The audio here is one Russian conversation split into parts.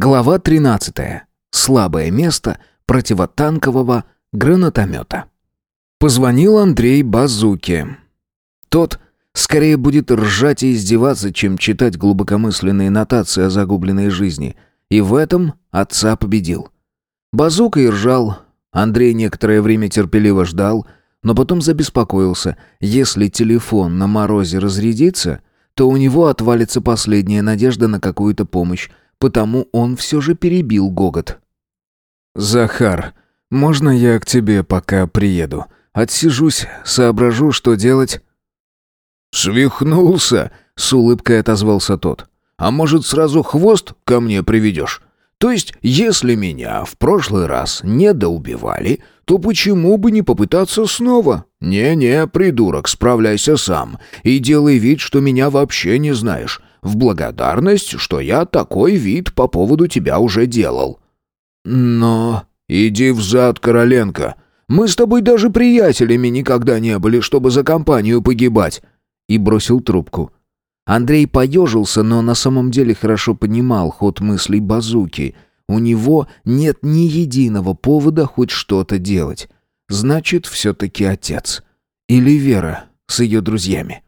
Глава 13. Слабое место противотанкового гранатомета. Позвонил Андрей Базуке. Тот скорее будет ржать и издеваться, чем читать глубокомысленные нотации о загубленной жизни. И в этом отца победил. Базука и ржал. Андрей некоторое время терпеливо ждал, но потом забеспокоился. Если телефон на морозе разрядится, то у него отвалится последняя надежда на какую-то помощь, потому он все же перебил гогот. «Захар, можно я к тебе пока приеду?» Отсижусь, соображу, что делать». «Свихнулся?» — с улыбкой отозвался тот. «А может, сразу хвост ко мне приведешь? То есть, если меня в прошлый раз не доубивали, то почему бы не попытаться снова? Не-не, придурок, справляйся сам и делай вид, что меня вообще не знаешь, в благодарность, что я такой вид по поводу тебя уже делал». «Но...» «Иди взад, Короленко. Мы с тобой даже приятелями никогда не были, чтобы за компанию погибать!» И бросил трубку. Андрей поежился, но на самом деле хорошо понимал ход мыслей базуки. У него нет ни единого повода хоть что-то делать. Значит, все-таки отец. Или Вера с ее друзьями.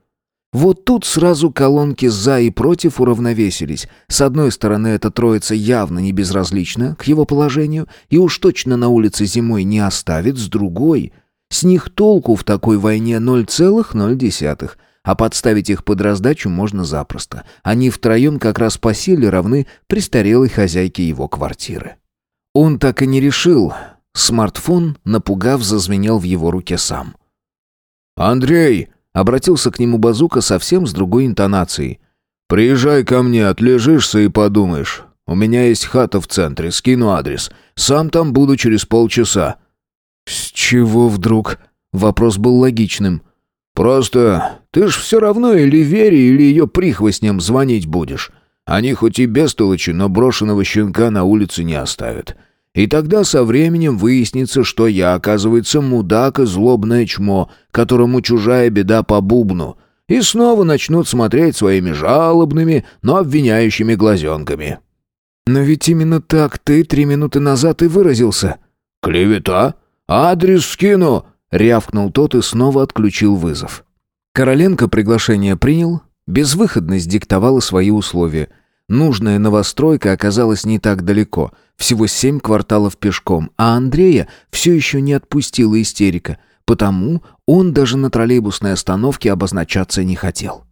Вот тут сразу колонки «за» и «против» уравновесились. С одной стороны, эта троица явно не безразлична к его положению и уж точно на улице зимой не оставит, с другой... С них толку в такой войне 0,0, а подставить их под раздачу можно запросто. Они втроем как раз по силе равны престарелой хозяйке его квартиры. Он так и не решил. Смартфон, напугав, зазвенел в его руке сам. «Андрей!» Обратился к нему Базука совсем с другой интонацией. «Приезжай ко мне, отлежишься и подумаешь. У меня есть хата в центре, скину адрес. Сам там буду через полчаса». «С чего вдруг?» Вопрос был логичным. «Просто ты ж все равно или Вере, или ее прихвостням звонить будешь. Они хоть и бестолочи, но брошенного щенка на улице не оставят. И тогда со временем выяснится, что я, оказывается, мудак и злобное чмо, которому чужая беда по бубну. И снова начнут смотреть своими жалобными, но обвиняющими глазенками. Но ведь именно так ты три минуты назад и выразился. «Клевета? Адрес скину!» — рявкнул тот и снова отключил вызов. Короленко приглашение принял, безвыходность диктовала свои условия — Нужная новостройка оказалась не так далеко, всего семь кварталов пешком, а Андрея все еще не отпустила истерика, потому он даже на троллейбусной остановке обозначаться не хотел.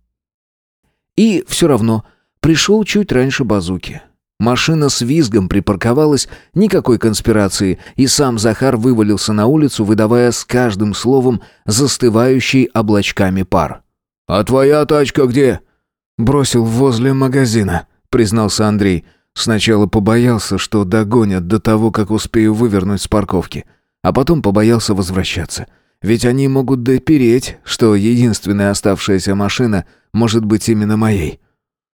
И все равно пришел чуть раньше базуки. Машина с визгом припарковалась, никакой конспирации, и сам Захар вывалился на улицу, выдавая с каждым словом застывающий облачками пар. «А твоя тачка где?» «Бросил возле магазина», — признался Андрей. «Сначала побоялся, что догонят до того, как успею вывернуть с парковки. А потом побоялся возвращаться. Ведь они могут допереть, что единственная оставшаяся машина может быть именно моей».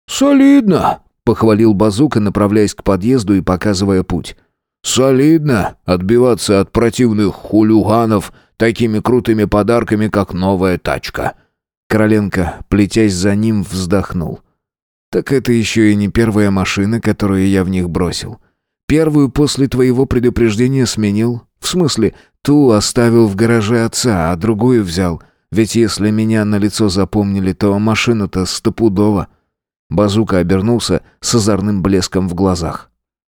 «Солидно!» — похвалил Базука, направляясь к подъезду и показывая путь. «Солидно отбиваться от противных хулиганов такими крутыми подарками, как новая тачка». Короленко, плетясь за ним, вздохнул. Так это еще и не первая машина, которую я в них бросил. Первую после твоего предупреждения сменил. В смысле, ту оставил в гараже отца, а другую взял. Ведь если меня на лицо запомнили, то машина-то стопудово. Базука обернулся с озорным блеском в глазах.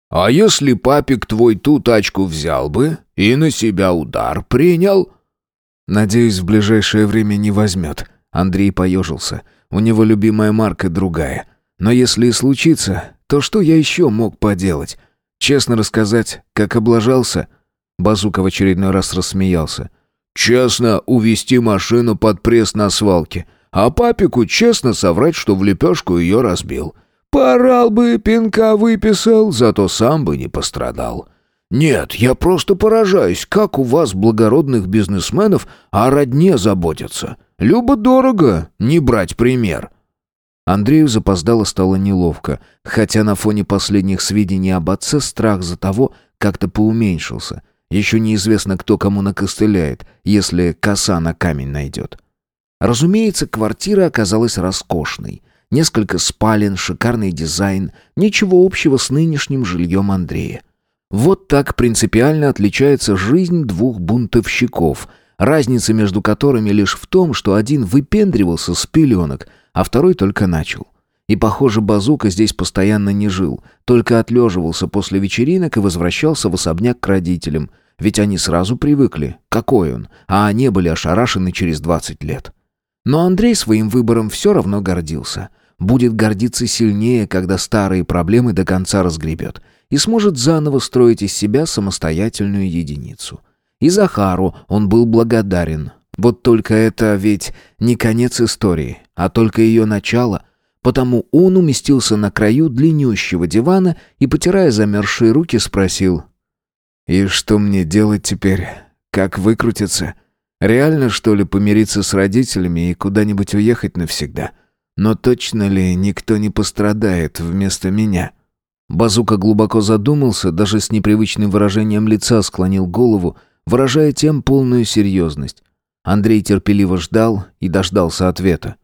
«А если папик твой ту тачку взял бы и на себя удар принял?» «Надеюсь, в ближайшее время не возьмет». Андрей поежился. «У него любимая марка другая. Но если и случится, то что я еще мог поделать? Честно рассказать, как облажался?» Базука в очередной раз рассмеялся. «Честно увести машину под пресс на свалке, а папику честно соврать, что в лепешку ее разбил. Поорал бы, пинка выписал, зато сам бы не пострадал. Нет, я просто поражаюсь, как у вас, благородных бизнесменов, о родне заботятся. Любо-дорого не брать пример». Андрею запоздало стало неловко, хотя на фоне последних сведений об отце страх за того как-то поуменьшился. Еще неизвестно, кто кому накостыляет, если коса на камень найдет. Разумеется, квартира оказалась роскошной. Несколько спален, шикарный дизайн, ничего общего с нынешним жильем Андрея. Вот так принципиально отличается жизнь двух бунтовщиков, разница между которыми лишь в том, что один выпендривался с пеленок, а второй только начал. И, похоже, Базука здесь постоянно не жил, только отлеживался после вечеринок и возвращался в особняк к родителям, ведь они сразу привыкли, какой он, а они были ошарашены через 20 лет. Но Андрей своим выбором все равно гордился. Будет гордиться сильнее, когда старые проблемы до конца разгребет и сможет заново строить из себя самостоятельную единицу. И Захару он был благодарен. Вот только это ведь не конец истории, а только ее начало, потому он уместился на краю длиннющего дивана и, потирая замерзшие руки, спросил «И что мне делать теперь? Как выкрутиться?» Реально, что ли, помириться с родителями и куда-нибудь уехать навсегда? Но точно ли никто не пострадает вместо меня? Базука глубоко задумался, даже с непривычным выражением лица склонил голову, выражая тем полную серьезность. Андрей терпеливо ждал и дождался ответа.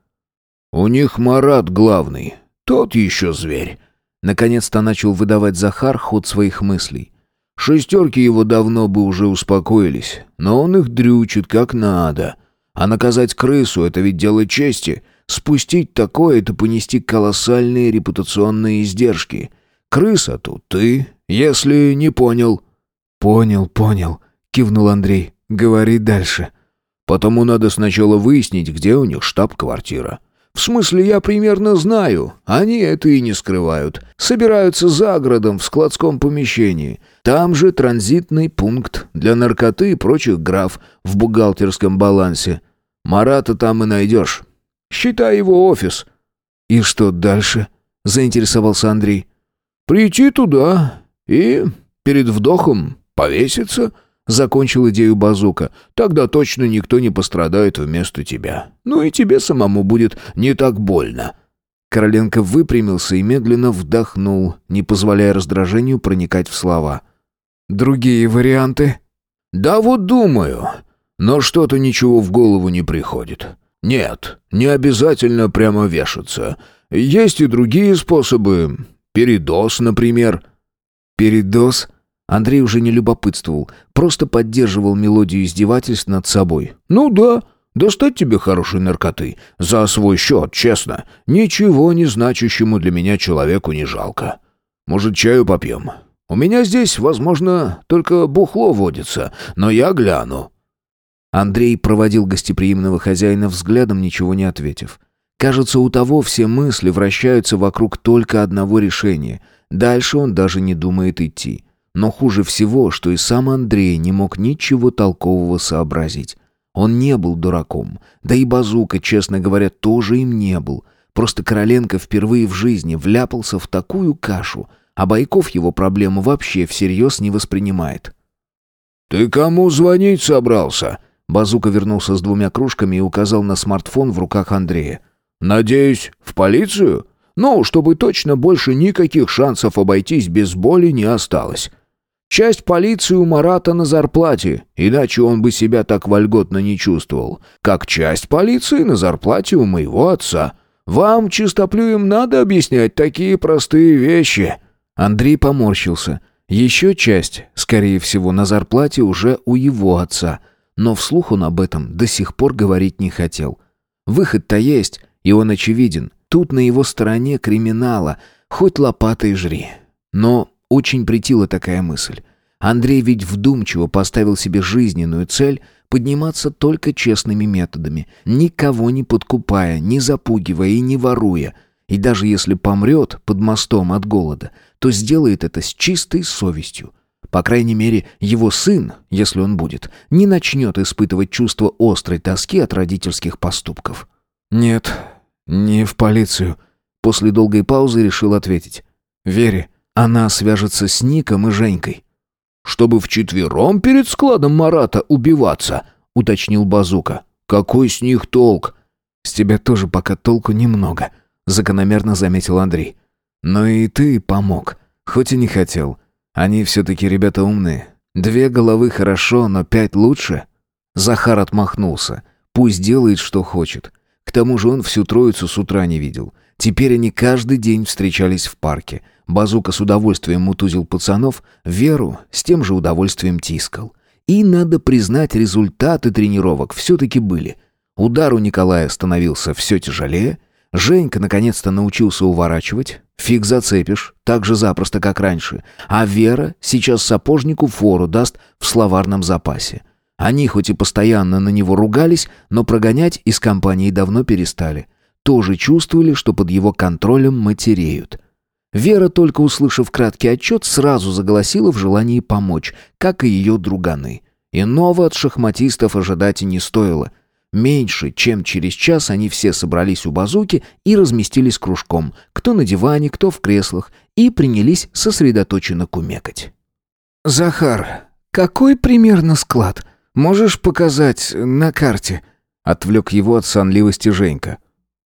«У них Марат главный, тот еще зверь». Наконец-то начал выдавать Захар ход своих мыслей. Шестерки его давно бы уже успокоились, но он их дрючит как надо. А наказать крысу — это ведь дело чести. Спустить такое — это понести колоссальные репутационные издержки. Крыса тут ты, если не понял». «Понял, понял», — кивнул Андрей. «Говори дальше». «Потому надо сначала выяснить, где у них штаб-квартира. В смысле, я примерно знаю. Они это и не скрывают. Собираются за городом в складском помещении. Там же транзитный пункт для наркоты и прочих граф в бухгалтерском балансе. Марата там и найдешь. Считай его офис». «И что дальше?» — заинтересовался Андрей. «Прийти туда и перед вдохом повеситься», Закончил идею базука. «Тогда точно никто не пострадает вместо тебя. Ну и тебе самому будет не так больно». Короленко выпрямился и медленно вдохнул, не позволяя раздражению проникать в слова. «Другие варианты?» «Да вот думаю. Но что-то ничего в голову не приходит. Нет, не обязательно прямо вешаться. Есть и другие способы. Передоз, например». «Передоз?» Андрей уже не любопытствовал, просто поддерживал мелодию издевательств над собой. «Ну да, достать тебе хорошей наркоты. За свой счет, честно. Ничего не значащему для меня человеку не жалко. Может, чаю попьем? У меня здесь, возможно, только бухло водится, но я гляну». Андрей проводил гостеприимного хозяина взглядом, ничего не ответив. Кажется, у того все мысли вращаются вокруг только одного решения. Дальше он даже не думает идти. Но хуже всего, что и сам Андрей не мог ничего толкового сообразить. Он не был дураком. Да и Базука, честно говоря, тоже им не был. Просто Короленко впервые в жизни вляпался в такую кашу, а Байков его проблему вообще всерьез не воспринимает. «Ты кому звонить собрался?» Базука вернулся с двумя кружками и указал на смартфон в руках Андрея. «Надеюсь, в полицию? Ну, чтобы точно больше никаких шансов обойтись без боли не осталось». Часть полиции у Марата на зарплате, иначе он бы себя так вольготно не чувствовал. Как часть полиции на зарплате у моего отца. Вам, чистоплюем, надо объяснять такие простые вещи». Андрей поморщился. Еще часть, скорее всего, на зарплате уже у его отца. Но вслух он об этом до сих пор говорить не хотел. Выход-то есть, и он очевиден. Тут на его стороне криминала, хоть лопатой жри. Но очень притила такая мысль. Андрей ведь вдумчиво поставил себе жизненную цель подниматься только честными методами, никого не подкупая, не запугивая и не воруя. И даже если помрет под мостом от голода, то сделает это с чистой совестью. По крайней мере, его сын, если он будет, не начнет испытывать чувство острой тоски от родительских поступков. «Нет, не в полицию», — после долгой паузы решил ответить. «Вере, она свяжется с Ником и Женькой. «Чтобы вчетвером перед складом Марата убиваться», — уточнил Базука. «Какой с них толк?» «С тебя тоже пока толку немного», — закономерно заметил Андрей. «Но и ты помог, хоть и не хотел. Они все-таки ребята умные. Две головы хорошо, но пять лучше». Захар отмахнулся. «Пусть делает, что хочет. К тому же он всю троицу с утра не видел. Теперь они каждый день встречались в парке. Базука с удовольствием мутузил пацанов, Веру с тем же удовольствием тискал. И, надо признать, результаты тренировок все-таки были. Удар у Николая становился все тяжелее, Женька наконец-то научился уворачивать. Фиг зацепишь, так же запросто, как раньше. А Вера сейчас сапожнику фору даст в словарном запасе. Они хоть и постоянно на него ругались, но прогонять из компании давно перестали. Тоже чувствовали, что под его контролем матереют. Вера, только услышав краткий отчет, сразу заголосила в желании помочь, как и ее друганы. Иного от шахматистов ожидать не стоило – Меньше, чем через час они все собрались у базуки и разместились кружком, кто на диване, кто в креслах, и принялись сосредоточенно кумекать. «Захар, какой примерно склад? Можешь показать на карте?» Отвлек его от сонливости Женька.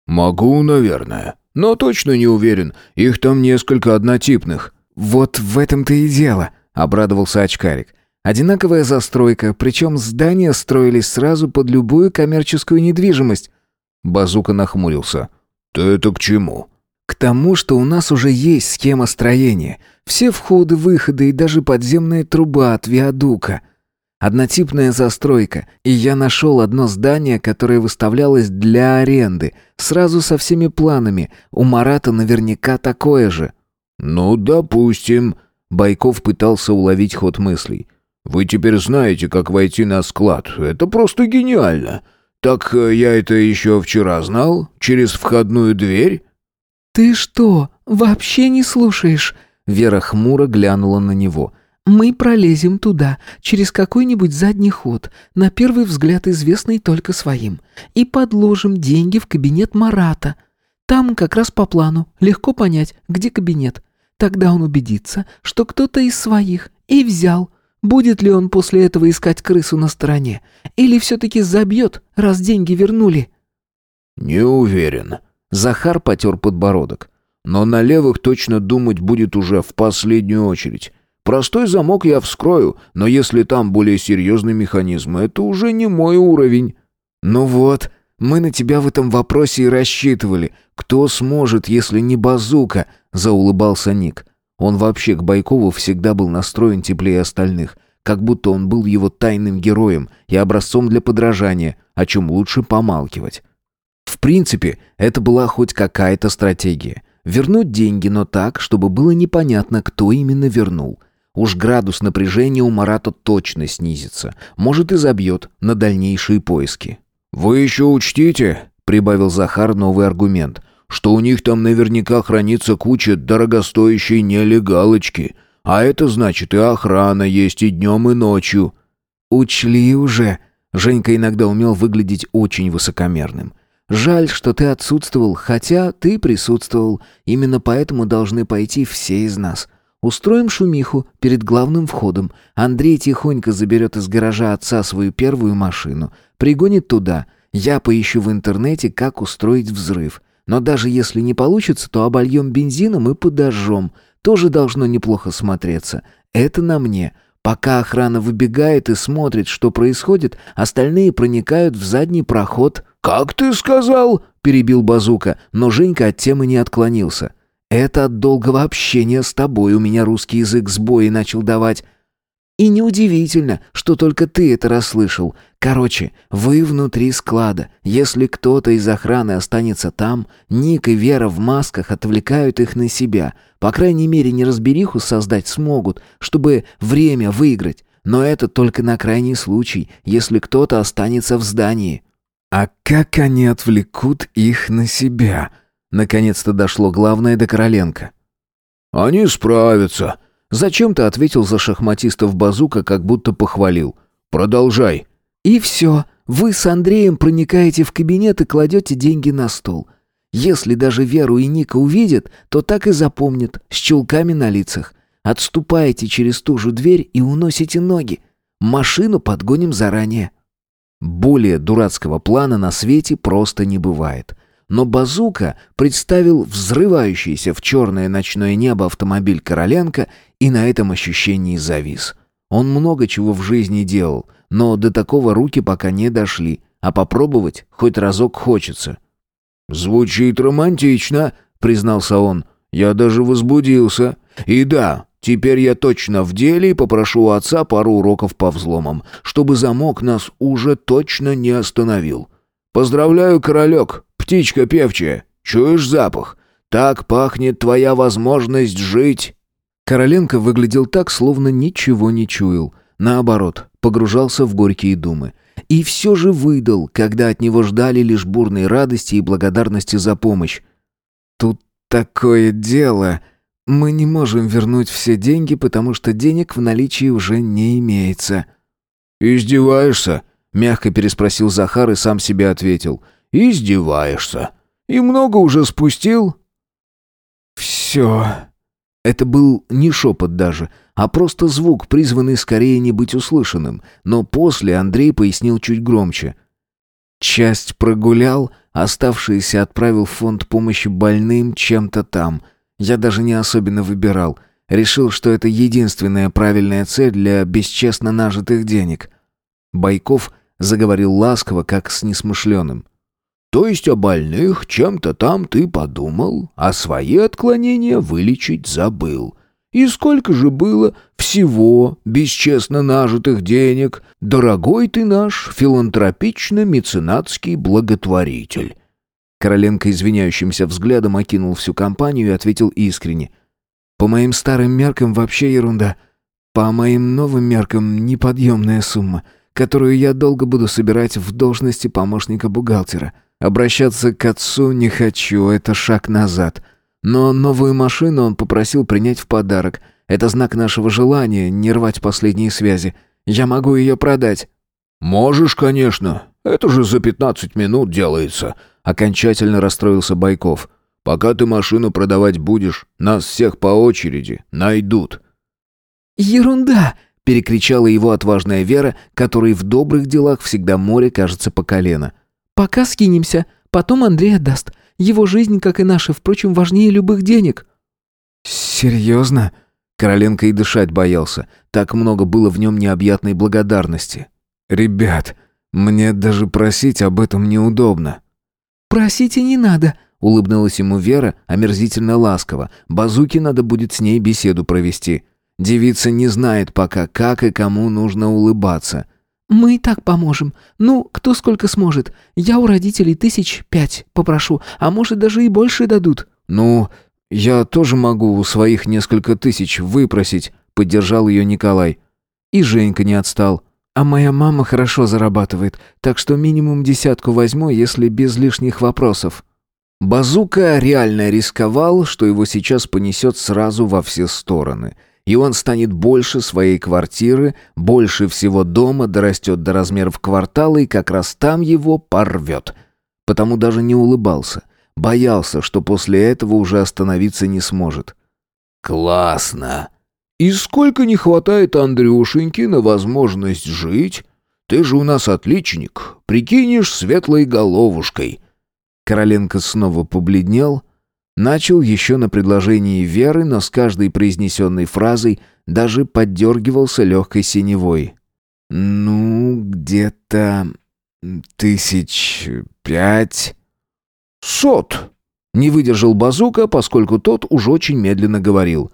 «Могу, наверное, но точно не уверен. Их там несколько однотипных». «Вот в этом-то и дело», — обрадовался очкарик. Одинаковая застройка, причем здания строились сразу под любую коммерческую недвижимость. Базука нахмурился. «Ты это к чему?» «К тому, что у нас уже есть схема строения. Все входы, выходы и даже подземная труба от виадука. Однотипная застройка, и я нашел одно здание, которое выставлялось для аренды, сразу со всеми планами. У Марата наверняка такое же». «Ну, допустим», — Байков пытался уловить ход мыслей. Вы теперь знаете, как войти на склад. Это просто гениально. Так э, я это еще вчера знал? Через входную дверь?» «Ты что, вообще не слушаешь?» Вера хмуро глянула на него. «Мы пролезем туда, через какой-нибудь задний ход, на первый взгляд известный только своим, и подложим деньги в кабинет Марата. Там как раз по плану, легко понять, где кабинет. Тогда он убедится, что кто-то из своих, и взял. Будет ли он после этого искать крысу на стороне? Или все-таки забьет, раз деньги вернули?» «Не уверен». Захар потер подбородок. «Но на левых точно думать будет уже в последнюю очередь. Простой замок я вскрою, но если там более серьезный механизм, это уже не мой уровень». «Ну вот, мы на тебя в этом вопросе и рассчитывали. Кто сможет, если не базука?» — заулыбался Ник. Он вообще к Байкову всегда был настроен теплее остальных, как будто он был его тайным героем и образцом для подражания, о чем лучше помалкивать. В принципе, это была хоть какая-то стратегия. Вернуть деньги, но так, чтобы было непонятно, кто именно вернул. Уж градус напряжения у Марата точно снизится. Может и забьет на дальнейшие поиски. «Вы еще учтите», — прибавил Захар новый аргумент — что у них там наверняка хранится куча дорогостоящей нелегалочки, а это значит и охрана есть и днем, и ночью». «Учли уже». Женька иногда умел выглядеть очень высокомерным. «Жаль, что ты отсутствовал, хотя ты присутствовал. Именно поэтому должны пойти все из нас. Устроим шумиху перед главным входом. Андрей тихонько заберет из гаража отца свою первую машину, пригонит туда. Я поищу в интернете, как устроить взрыв. Но даже если не получится, то обольем бензином и подожжем. Тоже должно неплохо смотреться. Это на мне. Пока охрана выбегает и смотрит, что происходит, остальные проникают в задний проход. «Как ты сказал?» – перебил Базука, но Женька от темы не отклонился. «Это от долгого общения с тобой у меня русский язык сбои начал давать. И неудивительно, что только ты это расслышал. Короче, вы внутри склада. Если кто-то из охраны останется там, Ник и Вера в масках отвлекают их на себя. По крайней мере, неразбериху создать смогут, чтобы время выиграть. Но это только на крайний случай, если кто-то останется в здании. А как они отвлекут их на себя? Наконец-то дошло главное до Короленко. «Они справятся», Зачем-то ответил за шахматистов Базука, как будто похвалил. «Продолжай». «И все. Вы с Андреем проникаете в кабинет и кладете деньги на стол. Если даже Веру и Ника увидят, то так и запомнят, с чулками на лицах. Отступаете через ту же дверь и уносите ноги. Машину подгоним заранее». Более дурацкого плана на свете просто не бывает но Базука представил взрывающийся в черное ночное небо автомобиль Короленко и на этом ощущении завис. Он много чего в жизни делал, но до такого руки пока не дошли, а попробовать хоть разок хочется. «Звучит романтично», — признался он. «Я даже возбудился. И да, теперь я точно в деле и попрошу у отца пару уроков по взломам, чтобы замок нас уже точно не остановил. Поздравляю, королек, птичка певчая. Чуешь запах? Так пахнет твоя возможность жить». Короленко выглядел так, словно ничего не чуял. Наоборот, погружался в горькие думы. И все же выдал, когда от него ждали лишь бурной радости и благодарности за помощь. «Тут такое дело. Мы не можем вернуть все деньги, потому что денег в наличии уже не имеется». «Издеваешься?» — мягко переспросил Захар и сам себе ответил. «Издеваешься. И много уже спустил?» «Все...» Это был не шепот даже, а просто звук, призванный скорее не быть услышанным, но после Андрей пояснил чуть громче. Часть прогулял, оставшиеся отправил в фонд помощи больным чем-то там. Я даже не особенно выбирал. Решил, что это единственная правильная цель для бесчестно нажитых денег. Байков заговорил ласково, как с несмышленым. То есть о больных чем-то там ты подумал, а свои отклонения вылечить забыл. И сколько же было всего бесчестно нажитых денег, дорогой ты наш филантропично-меценатский благотворитель». Короленко извиняющимся взглядом окинул всю компанию и ответил искренне. «По моим старым меркам вообще ерунда. По моим новым меркам неподъемная сумма, которую я долго буду собирать в должности помощника бухгалтера. Обращаться к отцу не хочу, это шаг назад. Но новую машину он попросил принять в подарок. Это знак нашего желания не рвать последние связи. Я могу ее продать». «Можешь, конечно. Это же за пятнадцать минут делается», — окончательно расстроился Байков. «Пока ты машину продавать будешь, нас всех по очереди найдут». «Ерунда!» — перекричала его отважная Вера, которой в добрых делах всегда море кажется по колено. «Пока скинемся, потом Андрей отдаст. Его жизнь, как и наша, впрочем, важнее любых денег». «Серьезно?» Короленко и дышать боялся. Так много было в нем необъятной благодарности. «Ребят, мне даже просить об этом неудобно». «Просить и не надо», — улыбнулась ему Вера, омерзительно ласково. «Базуке надо будет с ней беседу провести. Девица не знает пока, как и кому нужно улыбаться. «Мы и так поможем. Ну, кто сколько сможет. Я у родителей тысяч пять попрошу, а может, даже и больше дадут». «Ну, я тоже могу у своих несколько тысяч выпросить», — поддержал ее Николай. И Женька не отстал. «А моя мама хорошо зарабатывает, так что минимум десятку возьму, если без лишних вопросов». Базука реально рисковал, что его сейчас понесет сразу во все стороны — и он станет больше своей квартиры, больше всего дома, дорастет до размеров квартала, и как раз там его порвет. Потому даже не улыбался. Боялся, что после этого уже остановиться не сможет. «Классно! И сколько не хватает Андрюшеньки на возможность жить? Ты же у нас отличник, прикинешь светлой головушкой». Короленко снова побледнел, Начал еще на предложении Веры, но с каждой произнесенной фразой даже поддергивался легкой синевой. «Ну, где-то тысяч пять...» «Сот!» — не выдержал Базука, поскольку тот уж очень медленно говорил.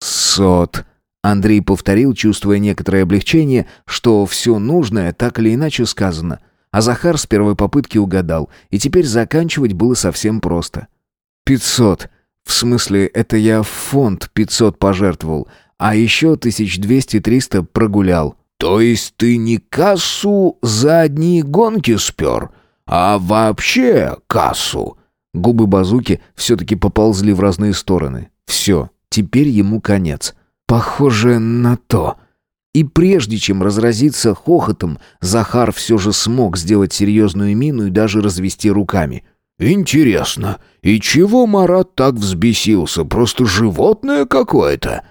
«Сот!» — Андрей повторил, чувствуя некоторое облегчение, что все нужное так или иначе сказано. А Захар с первой попытки угадал, и теперь заканчивать было совсем просто — «Пятьсот. В смысле, это я в фонд пятьсот пожертвовал, а еще тысяч двести-триста прогулял». «То есть ты не кассу за одни гонки спер, а вообще кассу?» Губы базуки все-таки поползли в разные стороны. «Все, теперь ему конец. Похоже на то». И прежде чем разразиться хохотом, Захар все же смог сделать серьезную мину и даже развести руками – «Интересно, и чего Марат так взбесился? Просто животное какое-то?»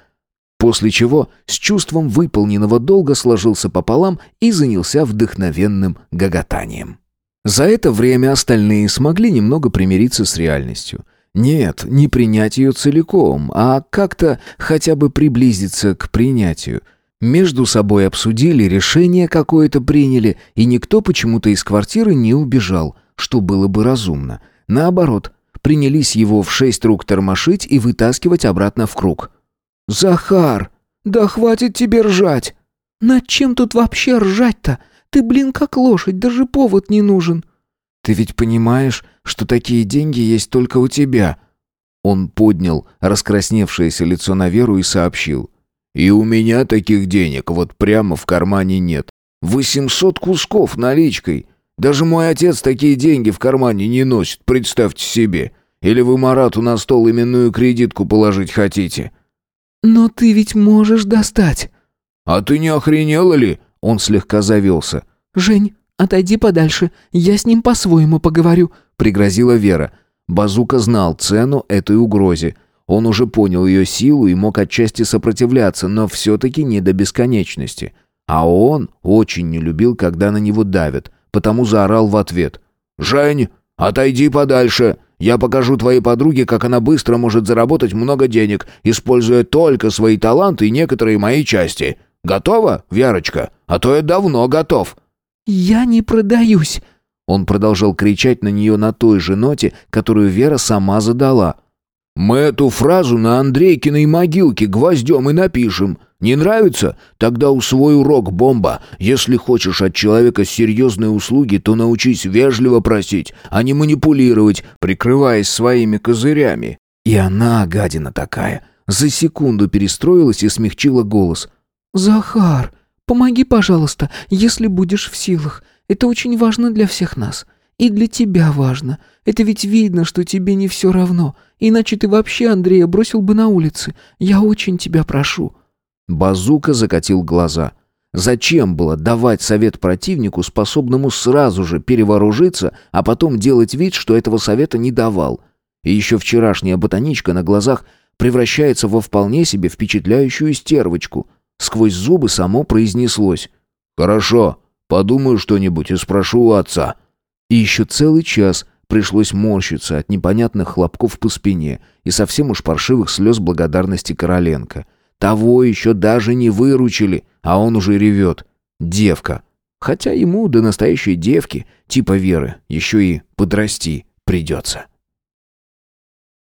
После чего с чувством выполненного долга сложился пополам и занялся вдохновенным гоготанием. За это время остальные смогли немного примириться с реальностью. Нет, не принять ее целиком, а как-то хотя бы приблизиться к принятию. Между собой обсудили, решение какое-то приняли, и никто почему-то из квартиры не убежал – что было бы разумно. наоборот, принялись его в шесть рук тормошить и вытаскивать обратно в круг. «Захар, да хватит тебе ржать!» «Над чем тут вообще ржать-то? Ты, блин, как лошадь, даже повод не нужен!» «Ты ведь понимаешь, что такие деньги есть только у тебя?» Он поднял раскрасневшееся лицо на Веру и сообщил. «И у меня таких денег вот прямо в кармане нет. Восемьсот кусков наличкой. Даже мой отец такие деньги в кармане не носит, представьте себе. Или вы Марату на стол именную кредитку положить хотите?» «Но ты ведь можешь достать». «А ты не охренела ли?» Он слегка завелся. «Жень, отойди подальше, я с ним по-своему поговорю», — пригрозила Вера. Базука знал цену этой угрозе. Он уже понял ее силу и мог отчасти сопротивляться, но все-таки не до бесконечности. А он очень не любил, когда на него давят, потому заорал в ответ. «Жень, отойди подальше! Я покажу твоей подруге, как она быстро может заработать много денег, используя только свои таланты и некоторые мои части. Готова, Верочка? А то я давно готов». «Я не продаюсь!» Он продолжал кричать на нее на той же ноте, которую Вера сама задала. «Мы эту фразу на Андрейкиной могилке гвоздем и напишем. Не нравится? Тогда усвой урок, бомба. Если хочешь от человека серьезные услуги, то научись вежливо просить, а не манипулировать, прикрываясь своими козырями». И она, гадина такая, за секунду перестроилась и смягчила голос. «Захар, помоги, пожалуйста, если будешь в силах. Это очень важно для всех нас. И для тебя важно. Это ведь видно, что тебе не все равно. Иначе ты вообще Андрея бросил бы на улице. Я очень тебя прошу». Базука закатил глаза. Зачем было давать совет противнику, способному сразу же перевооружиться, а потом делать вид, что этого совета не давал? И еще вчерашняя ботаничка на глазах превращается во вполне себе впечатляющую стервочку. Сквозь зубы само произнеслось. «Хорошо, Подумаю что-нибудь и спрошу у отца». И еще целый час пришлось морщиться от непонятных хлопков по спине и совсем уж паршивых слез благодарности Короленко. Того еще даже не выручили, а он уже ревет. Девка. Хотя ему до настоящей девки, типа Веры, еще и подрасти придется.